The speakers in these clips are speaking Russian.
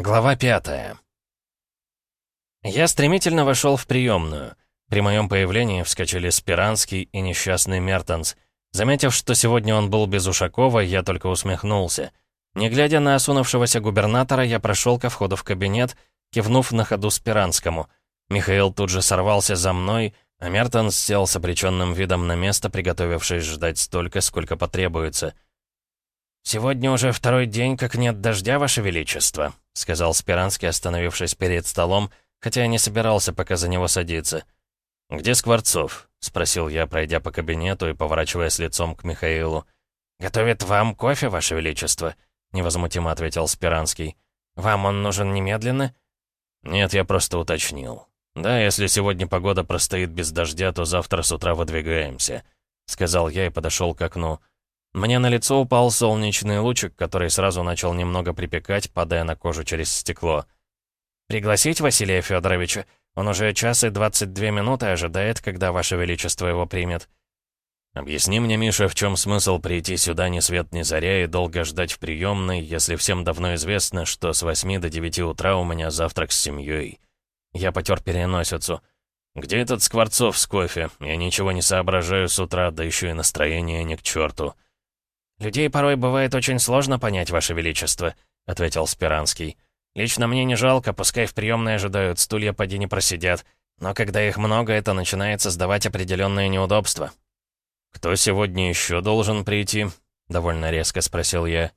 Глава пятая. Я стремительно вошел в приемную. При моем появлении вскочили Спиранский и несчастный Мертенс. Заметив, что сегодня он был без Ушакова, я только усмехнулся. Не глядя на осунувшегося губернатора, я прошел ко входу в кабинет, кивнув на ходу Спиранскому. Михаил тут же сорвался за мной, а Мертенс сел с обреченным видом на место, приготовившись ждать столько, сколько потребуется — «Сегодня уже второй день, как нет дождя, Ваше Величество», — сказал Спиранский, остановившись перед столом, хотя я не собирался пока за него садиться. «Где Скворцов?» — спросил я, пройдя по кабинету и поворачиваясь лицом к Михаилу. «Готовит вам кофе, Ваше Величество», — невозмутимо ответил Спиранский. «Вам он нужен немедленно?» «Нет, я просто уточнил. Да, если сегодня погода простоит без дождя, то завтра с утра выдвигаемся», — сказал я и подошел к окну. Мне на лицо упал солнечный лучик, который сразу начал немного припекать, падая на кожу через стекло. «Пригласить Василия Федоровича? Он уже час и 22 минуты ожидает, когда Ваше Величество его примет». «Объясни мне, Миша, в чем смысл прийти сюда ни свет ни заря и долго ждать в приемной, если всем давно известно, что с 8 до 9 утра у меня завтрак с семьей?» Я потер переносицу. «Где этот Скворцов с кофе? Я ничего не соображаю с утра, да еще и настроение ни к черту». «Людей порой бывает очень сложно понять, Ваше Величество», — ответил Спиранский. «Лично мне не жалко, пускай в приемной ожидают, стулья поди не просидят. Но когда их много, это начинает создавать определенные неудобства». «Кто сегодня еще должен прийти?» — довольно резко спросил я.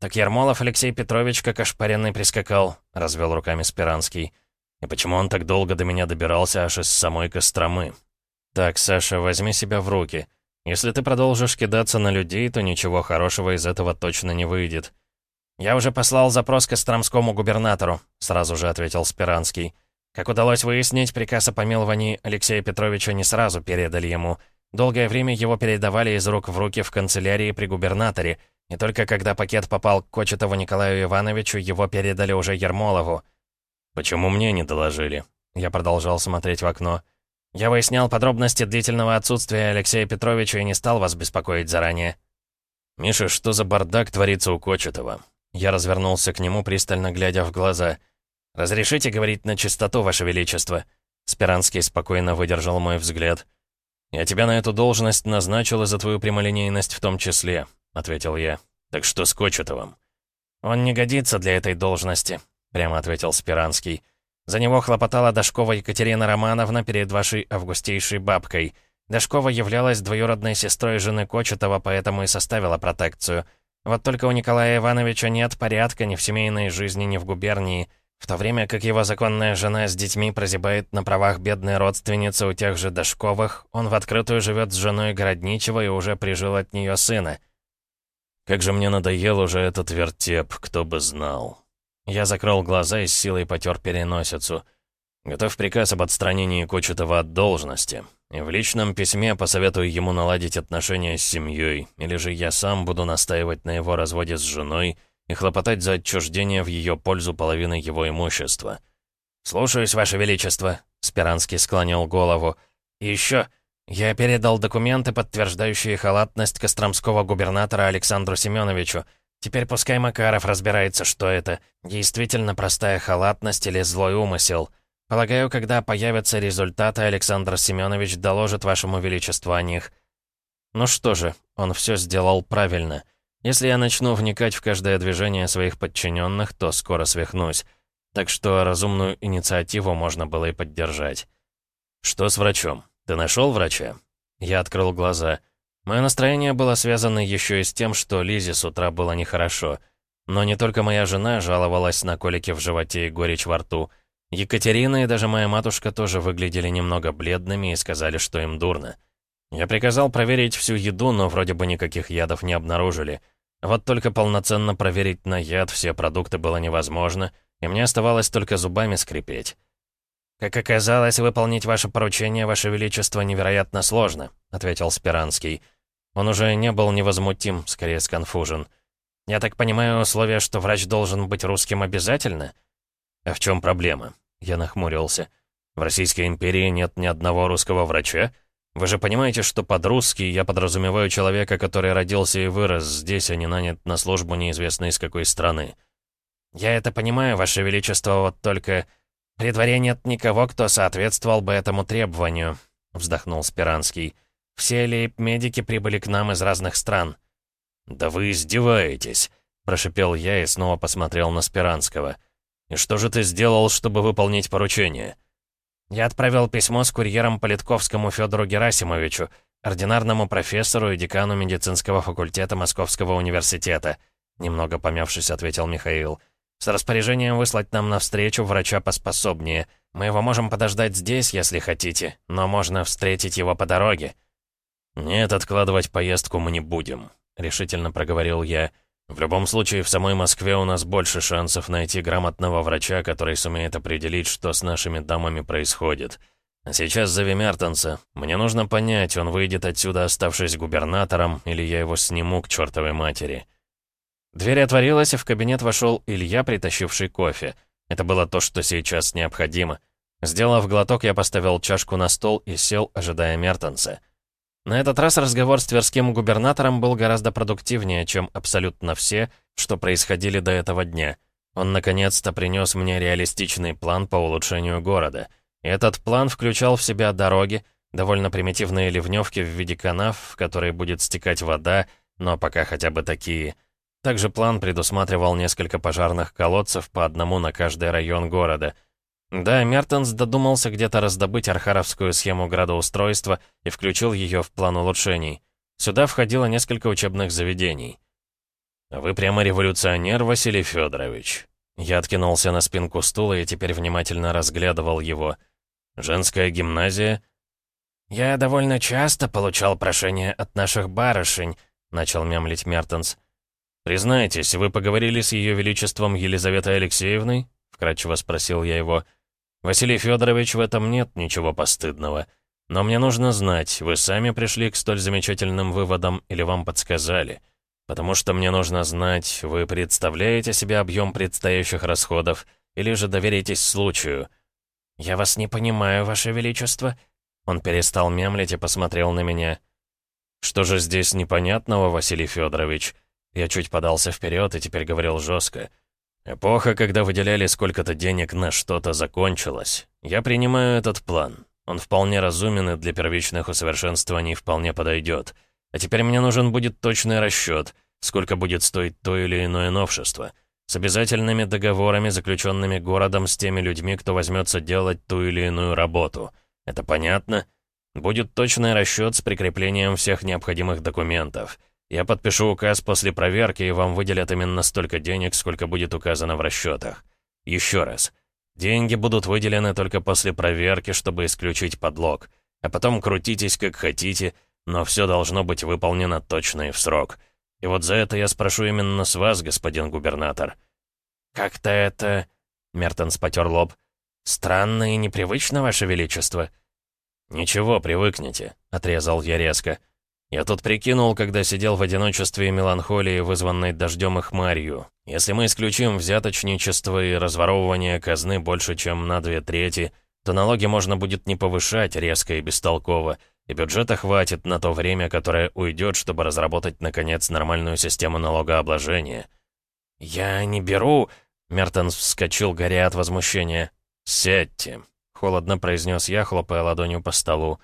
«Так Ермолов Алексей Петрович как ошпаренный прискакал», — развел руками Спиранский. «И почему он так долго до меня добирался аж из самой Костромы?» «Так, Саша, возьми себя в руки». Если ты продолжишь кидаться на людей, то ничего хорошего из этого точно не выйдет. «Я уже послал запрос к Остромскому губернатору», — сразу же ответил Спиранский. Как удалось выяснить, приказ о помиловании Алексея Петровича не сразу передали ему. Долгое время его передавали из рук в руки в канцелярии при губернаторе, и только когда пакет попал к Кочетову Николаю Ивановичу, его передали уже Ермолову. «Почему мне не доложили?» Я продолжал смотреть в окно. «Я выяснял подробности длительного отсутствия Алексея Петровича и не стал вас беспокоить заранее». «Миша, что за бардак творится у Кочетова?» Я развернулся к нему, пристально глядя в глаза. «Разрешите говорить на чистоту, Ваше Величество?» Спиранский спокойно выдержал мой взгляд. «Я тебя на эту должность назначил и за твою прямолинейность в том числе», — ответил я. «Так что с Кочетовым?» «Он не годится для этой должности», — прямо ответил Спиранский. За него хлопотала Дашкова Екатерина Романовна перед вашей августейшей бабкой. Дашкова являлась двоюродной сестрой жены Кочетова, поэтому и составила протекцию. Вот только у Николая Ивановича нет порядка ни в семейной жизни, ни в губернии, в то время как его законная жена с детьми прозябает на правах бедной родственницы у тех же Дашковых, он в открытую живет с женой Городничего и уже прижил от нее сына. «Как же мне надоел уже этот вертеп, кто бы знал», я закрыл глаза и с силой потер переносицу. Готов приказ об отстранении Кочетова от должности. И в личном письме посоветую ему наладить отношения с семьей, или же я сам буду настаивать на его разводе с женой и хлопотать за отчуждение в ее пользу половины его имущества. «Слушаюсь, Ваше Величество», — Спиранский склонил голову. «И еще, я передал документы, подтверждающие халатность костромского губернатора Александру Семеновичу, Теперь пускай Макаров разбирается, что это. Действительно простая халатность или злой умысел. Полагаю, когда появятся результаты, Александр Семенович доложит вашему величеству о них. Ну что же, он все сделал правильно. Если я начну вникать в каждое движение своих подчиненных, то скоро свихнусь. Так что разумную инициативу можно было и поддержать. «Что с врачом? Ты нашел врача?» Я открыл глаза. Мое настроение было связано еще и с тем, что Лизе с утра было нехорошо. Но не только моя жена жаловалась на колики в животе и горечь во рту. Екатерина и даже моя матушка тоже выглядели немного бледными и сказали, что им дурно. Я приказал проверить всю еду, но вроде бы никаких ядов не обнаружили. Вот только полноценно проверить на яд все продукты было невозможно, и мне оставалось только зубами скрипеть. «Как оказалось, выполнить ваше поручение, ваше величество, невероятно сложно», — ответил Спиранский. Он уже не был невозмутим, скорее сконфужен. «Я так понимаю, условие, что врач должен быть русским обязательно?» «А в чем проблема?» Я нахмурился. «В Российской империи нет ни одного русского врача? Вы же понимаете, что под русский я подразумеваю человека, который родился и вырос здесь, а не нанят на службу неизвестно из какой страны». «Я это понимаю, Ваше Величество, вот только... При дворе нет никого, кто соответствовал бы этому требованию», — вздохнул Спиранский. «Все лейб-медики прибыли к нам из разных стран». «Да вы издеваетесь», — прошипел я и снова посмотрел на Спиранского. «И что же ты сделал, чтобы выполнить поручение?» «Я отправил письмо с курьером Политковскому Федору Герасимовичу, ординарному профессору и декану медицинского факультета Московского университета», немного помявшись, ответил Михаил. «С распоряжением выслать нам навстречу врача поспособнее. Мы его можем подождать здесь, если хотите, но можно встретить его по дороге». «Нет, откладывать поездку мы не будем», — решительно проговорил я. «В любом случае, в самой Москве у нас больше шансов найти грамотного врача, который сумеет определить, что с нашими дамами происходит». А сейчас зови Мертенса. Мне нужно понять, он выйдет отсюда, оставшись губернатором, или я его сниму к чертовой матери. Дверь отворилась, и в кабинет вошел Илья, притащивший кофе. Это было то, что сейчас необходимо. Сделав глоток, я поставил чашку на стол и сел, ожидая Мертенса. На этот раз разговор с тверским губернатором был гораздо продуктивнее, чем абсолютно все, что происходили до этого дня. Он наконец-то принес мне реалистичный план по улучшению города — этот план включал в себя дороги, довольно примитивные ливневки в виде канав, в которые будет стекать вода, но пока хотя бы такие. Также план предусматривал несколько пожарных колодцев по одному на каждый район города. Да, Мертенс додумался где-то раздобыть архаровскую схему градоустройства и включил ее в план улучшений. Сюда входило несколько учебных заведений. «Вы прямо революционер, Василий Федорович. Я откинулся на спинку стула и теперь внимательно разглядывал его — Женская гимназия?» «Я довольно часто получал прошения от наших барышень», — начал мямлить Мертенс. «Признайтесь, вы поговорили с Ее Величеством Елизаветой Алексеевной?» — вкратчиво спросил я его. «Василий Федорович, в этом нет ничего постыдного. Но мне нужно знать, вы сами пришли к столь замечательным выводам или вам подсказали? Потому что мне нужно знать, вы представляете себе объем предстоящих расходов или же доверитесь случаю». «Я вас не понимаю, Ваше Величество». Он перестал мямлить и посмотрел на меня. «Что же здесь непонятного, Василий Федорович?» Я чуть подался вперед и теперь говорил жестко. «Эпоха, когда выделяли сколько-то денег на что-то, закончилась. Я принимаю этот план. Он вполне разумен и для первичных усовершенствований вполне подойдет. А теперь мне нужен будет точный расчет, сколько будет стоить то или иное новшество с обязательными договорами, заключенными городом с теми людьми, кто возьмется делать ту или иную работу. Это понятно? Будет точный расчет с прикреплением всех необходимых документов. Я подпишу указ после проверки, и вам выделят именно столько денег, сколько будет указано в расчетах. Еще раз. Деньги будут выделены только после проверки, чтобы исключить подлог. А потом крутитесь как хотите, но все должно быть выполнено точно и в срок. И вот за это я спрошу именно с вас, господин губернатор». «Как-то это...» — Мертенс потер лоб. «Странно и непривычно, ваше величество». «Ничего, привыкните», — отрезал я резко. «Я тут прикинул, когда сидел в одиночестве и меланхолии, вызванной дождем и хмарью. Если мы исключим взяточничество и разворовывание казны больше, чем на две трети, то налоги можно будет не повышать резко и бестолково, и бюджета хватит на то время, которое уйдет, чтобы разработать, наконец, нормальную систему налогообложения. «Я не беру...» — Мертенс вскочил, горя от возмущения. «Сядьте», — холодно произнес я, хлопая ладонью по столу.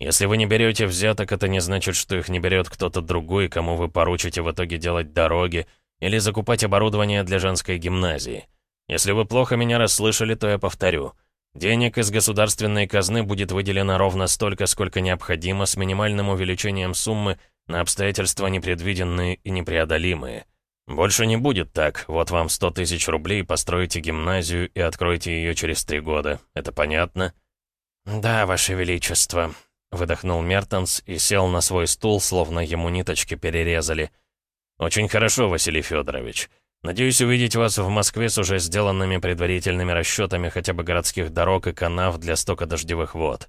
«Если вы не берете взяток, это не значит, что их не берет кто-то другой, кому вы поручите в итоге делать дороги или закупать оборудование для женской гимназии. Если вы плохо меня расслышали, то я повторю». Денег из государственной казны будет выделено ровно столько, сколько необходимо, с минимальным увеличением суммы на обстоятельства непредвиденные и непреодолимые. Больше не будет так, вот вам 100 тысяч рублей, постройте гимназию и откройте ее через три года. Это понятно? «Да, Ваше Величество», — выдохнул Мертенс и сел на свой стул, словно ему ниточки перерезали. «Очень хорошо, Василий Федорович. Надеюсь увидеть вас в Москве с уже сделанными предварительными расчетами хотя бы городских дорог и канав для стока дождевых вод».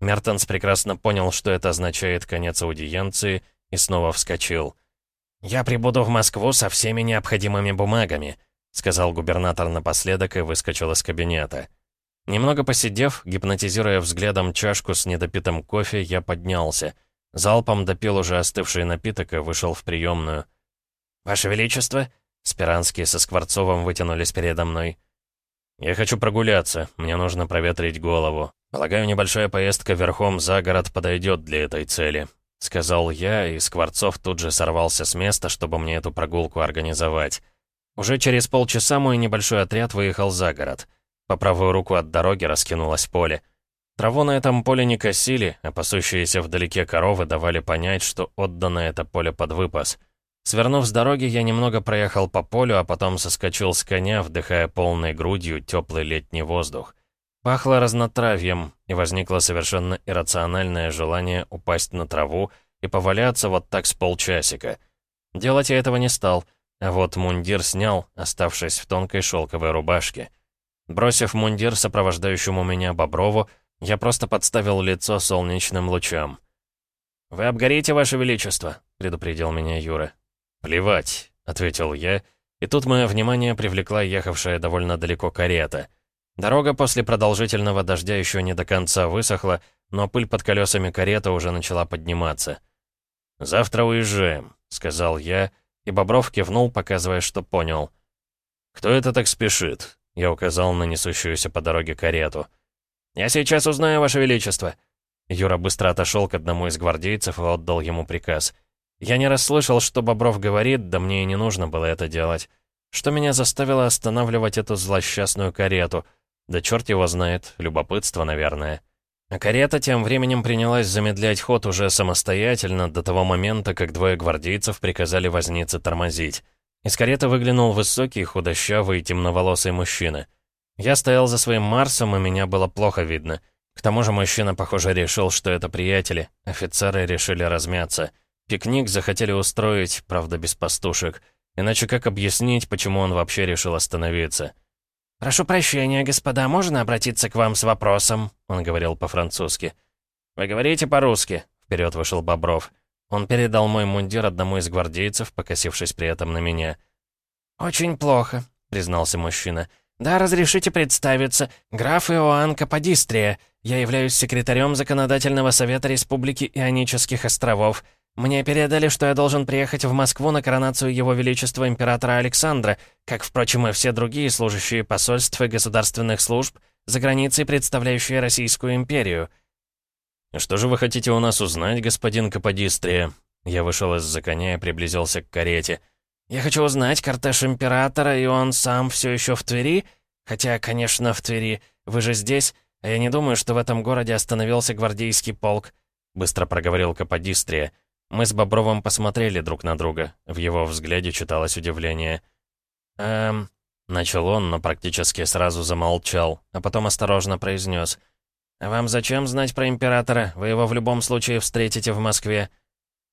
Мертенс прекрасно понял, что это означает конец аудиенции, и снова вскочил. «Я прибуду в Москву со всеми необходимыми бумагами», сказал губернатор напоследок и выскочил из кабинета. Немного посидев, гипнотизируя взглядом чашку с недопитым кофе, я поднялся. Залпом допил уже остывший напиток и вышел в приемную. «Ваше Величество!» Спиранский со Скворцовым вытянулись передо мной. «Я хочу прогуляться, мне нужно проветрить голову. Полагаю, небольшая поездка верхом за город подойдет для этой цели», — сказал я, и Скворцов тут же сорвался с места, чтобы мне эту прогулку организовать. Уже через полчаса мой небольшой отряд выехал за город. По правую руку от дороги раскинулось поле. Траву на этом поле не косили, а пасущиеся вдалеке коровы давали понять, что отдано это поле под выпас. Свернув с дороги, я немного проехал по полю, а потом соскочил с коня, вдыхая полной грудью теплый летний воздух. Пахло разнотравьем, и возникло совершенно иррациональное желание упасть на траву и поваляться вот так с полчасика. Делать я этого не стал, а вот мундир снял, оставшись в тонкой шелковой рубашке. Бросив мундир сопровождающему меня Боброву, я просто подставил лицо солнечным лучам. «Вы обгорите, Ваше Величество», — предупредил меня Юра. «Плевать», — ответил я, и тут мое внимание привлекла ехавшая довольно далеко карета. Дорога после продолжительного дождя еще не до конца высохла, но пыль под колесами кареты уже начала подниматься. «Завтра уезжаем», — сказал я, и Бобров кивнул, показывая, что понял. «Кто это так спешит?» — я указал на несущуюся по дороге карету. «Я сейчас узнаю, Ваше Величество». Юра быстро отошел к одному из гвардейцев и отдал ему приказ. Я не расслышал, что Бобров говорит, да мне и не нужно было это делать. Что меня заставило останавливать эту злосчастную карету? Да черт его знает, любопытство, наверное. А карета тем временем принялась замедлять ход уже самостоятельно до того момента, как двое гвардейцев приказали вознице тормозить. Из кареты выглянул высокий, худощавый, темноволосый мужчина. Я стоял за своим Марсом, и меня было плохо видно. К тому же мужчина, похоже, решил, что это приятели. Офицеры решили размяться. Пикник захотели устроить, правда, без пастушек. Иначе как объяснить, почему он вообще решил остановиться? «Прошу прощения, господа, можно обратиться к вам с вопросом?» Он говорил по-французски. «Вы говорите по-русски?» Вперед вышел Бобров. Он передал мой мундир одному из гвардейцев, покосившись при этом на меня. «Очень плохо», — признался мужчина. «Да, разрешите представиться. Граф Иоанн Каподистрия. Я являюсь секретарем Законодательного совета Республики Ионических островов. Мне передали, что я должен приехать в Москву на коронацию Его Величества Императора Александра, как, впрочем, и все другие служащие посольств и государственных служб, за границей представляющие Российскую империю». «Что же вы хотите у нас узнать, господин Каподистрия?» Я вышел из-за коня и приблизился к карете. Я хочу узнать, кортеж императора, и он сам все еще в Твери? Хотя, конечно, в Твери. Вы же здесь, а я не думаю, что в этом городе остановился гвардейский полк», — быстро проговорил Каподистрия. Мы с Бобровым посмотрели друг на друга. В его взгляде читалось удивление. «Эм...» — начал он, но практически сразу замолчал, а потом осторожно произнес. «А вам зачем знать про императора? Вы его в любом случае встретите в Москве».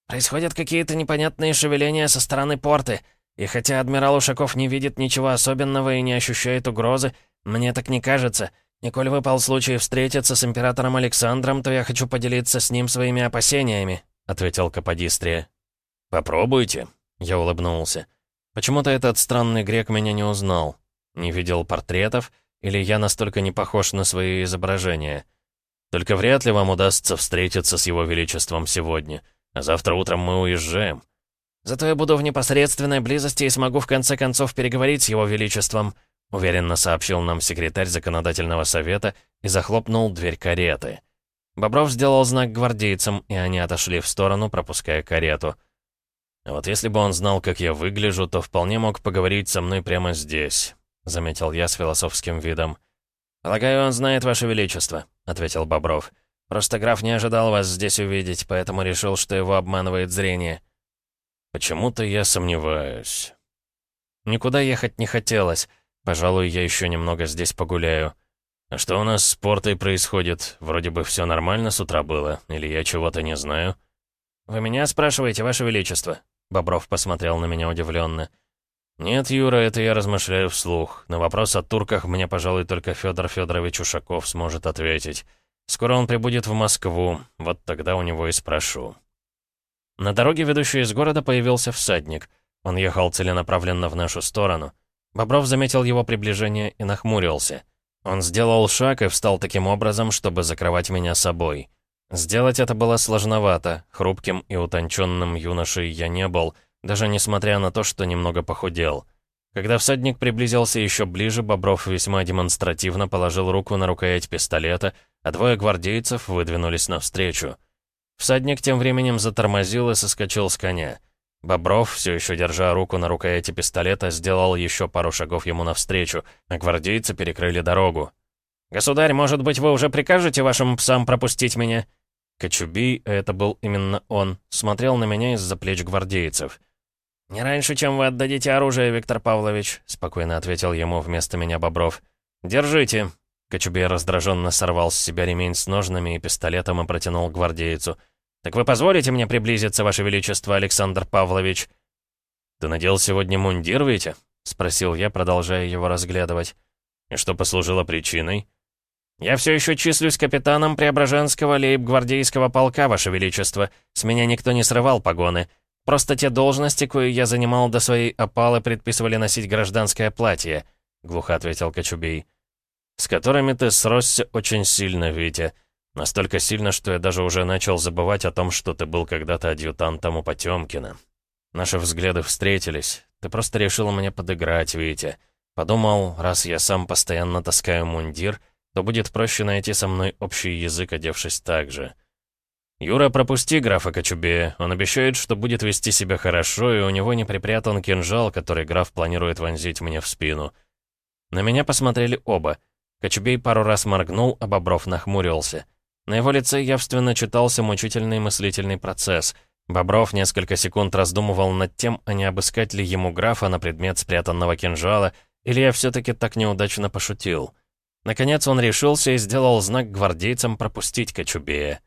Происходят какие-то непонятные шевеления со стороны порты. И хотя адмирал Ушаков не видит ничего особенного и не ощущает угрозы, мне так не кажется. И коль выпал случай встретиться с императором Александром, то я хочу поделиться с ним своими опасениями», — ответил Каподистрия. «Попробуйте», — я улыбнулся. Почему-то этот странный грек меня не узнал. Не видел портретов, или я настолько не похож на свои изображения. Только вряд ли вам удастся встретиться с его величеством сегодня. А завтра утром мы уезжаем. Зато я буду в непосредственной близости и смогу в конце концов переговорить с его величеством», уверенно сообщил нам секретарь законодательного совета и захлопнул дверь кареты. Бобров сделал знак гвардейцам, и они отошли в сторону, пропуская карету. «А вот если бы он знал, как я выгляжу, то вполне мог поговорить со мной прямо здесь», — заметил я с философским видом. «Полагаю, он знает, Ваше Величество», — ответил Бобров. Просто граф не ожидал вас здесь увидеть, поэтому решил, что его обманывает зрение». «Почему-то я сомневаюсь». Никуда ехать не хотелось. Пожалуй, я еще немного здесь погуляю. А что у нас с портой происходит? Вроде бы все нормально с утра было, или я чего-то не знаю? «Вы меня спрашиваете, Ваше Величество?» Бобров посмотрел на меня удивленно. «Нет, Юра, это я размышляю вслух. На вопрос о турках мне, пожалуй, только Федор Федорович Ушаков сможет ответить. Скоро он прибудет в Москву, вот тогда у него и спрошу. На дороге, ведущей из города, появился всадник. Он ехал целенаправленно в нашу сторону. Бобров заметил его приближение и нахмурился. Он сделал шаг и встал таким образом, чтобы закрывать меня собой. Сделать это было сложновато, хрупким и утонченным юношей я не был, даже несмотря на то, что немного похудел. Когда всадник приблизился еще ближе, Бобров весьма демонстративно положил руку на рукоять пистолета, а двое гвардейцев выдвинулись навстречу. Всадник тем временем затормозил и соскочил с коня. Бобров, все еще держа руку на рукояти пистолета, сделал еще пару шагов ему навстречу, а гвардейцы перекрыли дорогу. «Государь, может быть, вы уже прикажете вашим псам пропустить меня?» Кочубей, это был именно он, смотрел на меня из-за плеч гвардейцев. «Не раньше, чем вы отдадите оружие, Виктор Павлович», — спокойно ответил ему вместо меня Бобров. «Держите». Кочубей раздраженно сорвал с себя ремень с ножнами и пистолетом и протянул гвардейцу. «Так вы позволите мне приблизиться, Ваше Величество, Александр Павлович?» «Ты надел сегодня мундир, Витя?» — спросил я, продолжая его разглядывать. «И что послужило причиной?» «Я все еще числюсь капитаном Преображенского лейб-гвардейского полка, Ваше Величество. С меня никто не срывал погоны. Просто те должности, кои я занимал до своей опалы, предписывали носить гражданское платье», — глухо ответил Кочубей. «С которыми ты сросся очень сильно, Витя. Настолько сильно, что я даже уже начал забывать о том, что ты был когда-то адъютантом у Потемкина. Наши взгляды встретились. Ты просто решил мне подыграть, Витя. Подумал, раз я сам постоянно таскаю мундир — то будет проще найти со мной общий язык, одевшись так же. «Юра, пропусти графа Кочубея. Он обещает, что будет вести себя хорошо, и у него не припрятан кинжал, который граф планирует вонзить мне в спину». На меня посмотрели оба. Кочубей пару раз моргнул, а Бобров нахмурился. На его лице явственно читался мучительный мыслительный процесс. Бобров несколько секунд раздумывал над тем, а не обыскать ли ему графа на предмет спрятанного кинжала, или я все-таки так неудачно пошутил. Наконец он решился и сделал знак гвардейцам пропустить Кочубея.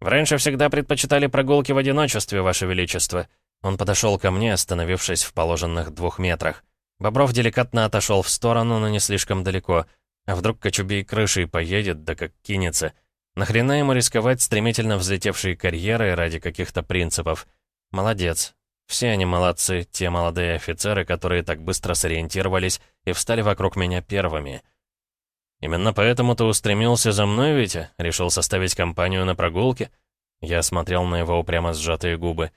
«Раньше всегда предпочитали прогулки в одиночестве, Ваше Величество». Он подошел ко мне, остановившись в положенных двух метрах. Бобров деликатно отошел в сторону, но не слишком далеко. А вдруг Кочубей крышей поедет, да как кинется. Нахрена ему рисковать стремительно взлетевшей карьерой ради каких-то принципов? Молодец. Все они молодцы, те молодые офицеры, которые так быстро сориентировались и встали вокруг меня первыми. «Именно поэтому ты устремился за мной, Витя? Решил составить компанию на прогулке?» Я смотрел на его упрямо сжатые губы.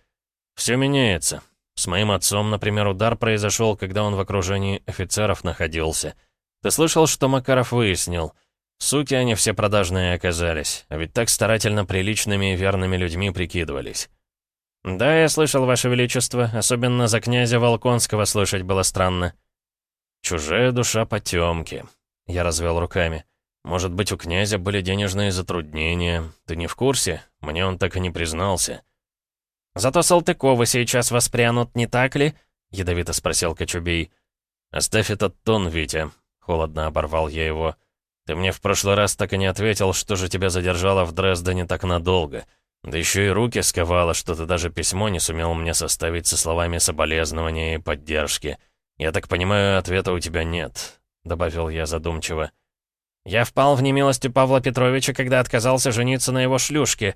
«Все меняется. С моим отцом, например, удар произошел, когда он в окружении офицеров находился. Ты слышал, что Макаров выяснил? Суки они все продажные оказались, а ведь так старательно приличными и верными людьми прикидывались». «Да, я слышал, Ваше Величество, особенно за князя Волконского слышать было странно». «Чужая душа потемки», я развел руками. «Может быть, у князя были денежные затруднения. Ты не в курсе? Мне он так и не признался». «Зато Салтыковы сейчас воспрянут, не так ли?» — ядовито спросил Кочубей. «Оставь этот тон, Витя», — холодно оборвал я его. «Ты мне в прошлый раз так и не ответил, что же тебя задержало в Дрездене так надолго. Да еще и руки сковало, что ты даже письмо не сумел мне составить со словами соболезнования и поддержки. Я так понимаю, ответа у тебя нет добавил я задумчиво. «Я впал в немилость Павла Петровича, когда отказался жениться на его шлюшке».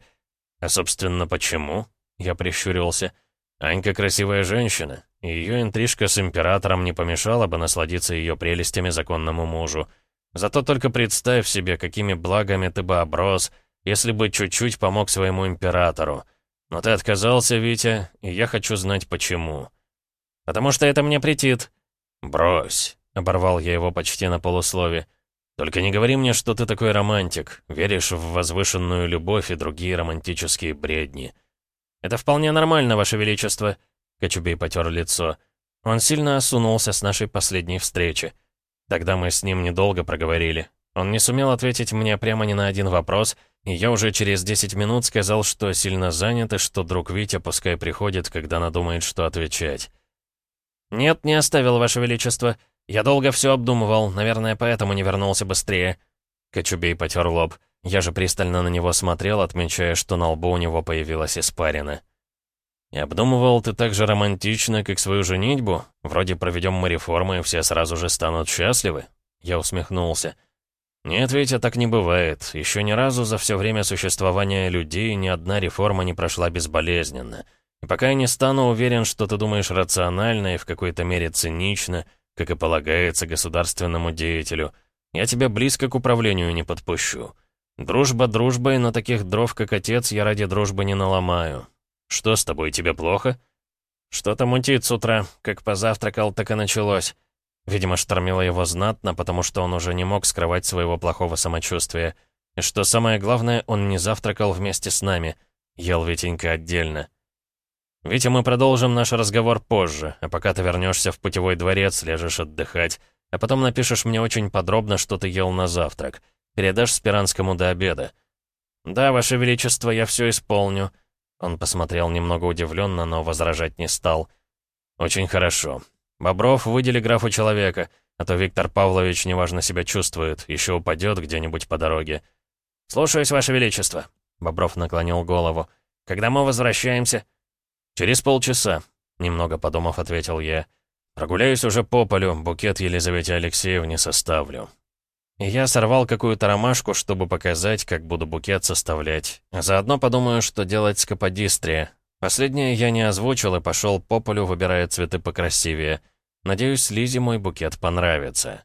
«А, собственно, почему?» Я прищурился. «Анька красивая женщина, и ее интрижка с императором не помешала бы насладиться ее прелестями законному мужу. Зато только представь себе, какими благами ты бы оброс, если бы чуть-чуть помог своему императору. Но ты отказался, Витя, и я хочу знать почему». «Потому что это мне претит». «Брось». — оборвал я его почти на полуслове. «Только не говори мне, что ты такой романтик, веришь в возвышенную любовь и другие романтические бредни». «Это вполне нормально, Ваше Величество», — Кочубей потер лицо. Он сильно осунулся с нашей последней встречи. Тогда мы с ним недолго проговорили. Он не сумел ответить мне прямо ни на один вопрос, и я уже через 10 минут сказал, что сильно занят и что друг Витя пускай приходит, когда надумает, что отвечать. «Нет, не оставил, Ваше Величество. «Я долго все обдумывал, наверное, поэтому не вернулся быстрее». Кочубей потер лоб. Я же пристально на него смотрел, отмечая, что на лбу у него появилась испарина. «И обдумывал ты так же романтично, как свою женитьбу? Вроде проведем мы реформы, и все сразу же станут счастливы?» Я усмехнулся. «Нет, Витя, так не бывает. Еще ни разу за все время существования людей ни одна реформа не прошла безболезненно. И пока я не стану уверен, что ты думаешь рационально и в какой-то мере цинично, — как и полагается государственному деятелю. Я тебя близко к управлению не подпущу. Дружба дружбой, но таких дров, как отец, я ради дружбы не наломаю. Что с тобой, тебе плохо?» «Что-то мутит с утра. Как позавтракал, так и началось». Видимо, штормило его знатно, потому что он уже не мог скрывать своего плохого самочувствия. И что самое главное, он не завтракал вместе с нами. Ел Витенька отдельно. «Витя, мы продолжим наш разговор позже, а пока ты вернешься в путевой дворец, лежишь отдыхать, а потом напишешь мне очень подробно, что ты ел на завтрак. Передашь Спиранскому до обеда». «Да, Ваше Величество, я все исполню». Он посмотрел немного удивленно, но возражать не стал. «Очень хорошо. Бобров, выдели графу человека, а то Виктор Павлович неважно себя чувствует, еще упадет где-нибудь по дороге». «Слушаюсь, Ваше Величество». Бобров наклонил голову. «Когда мы возвращаемся?» «Через полчаса», — немного подумав, ответил я. «Прогуляюсь уже по полю, букет Елизавете Алексеевне составлю». И я сорвал какую-то ромашку, чтобы показать, как буду букет составлять. заодно подумаю, что делать с каподистрия. Последнее я не озвучил и пошел по полю, выбирая цветы покрасивее. Надеюсь, Лизе мой букет понравится.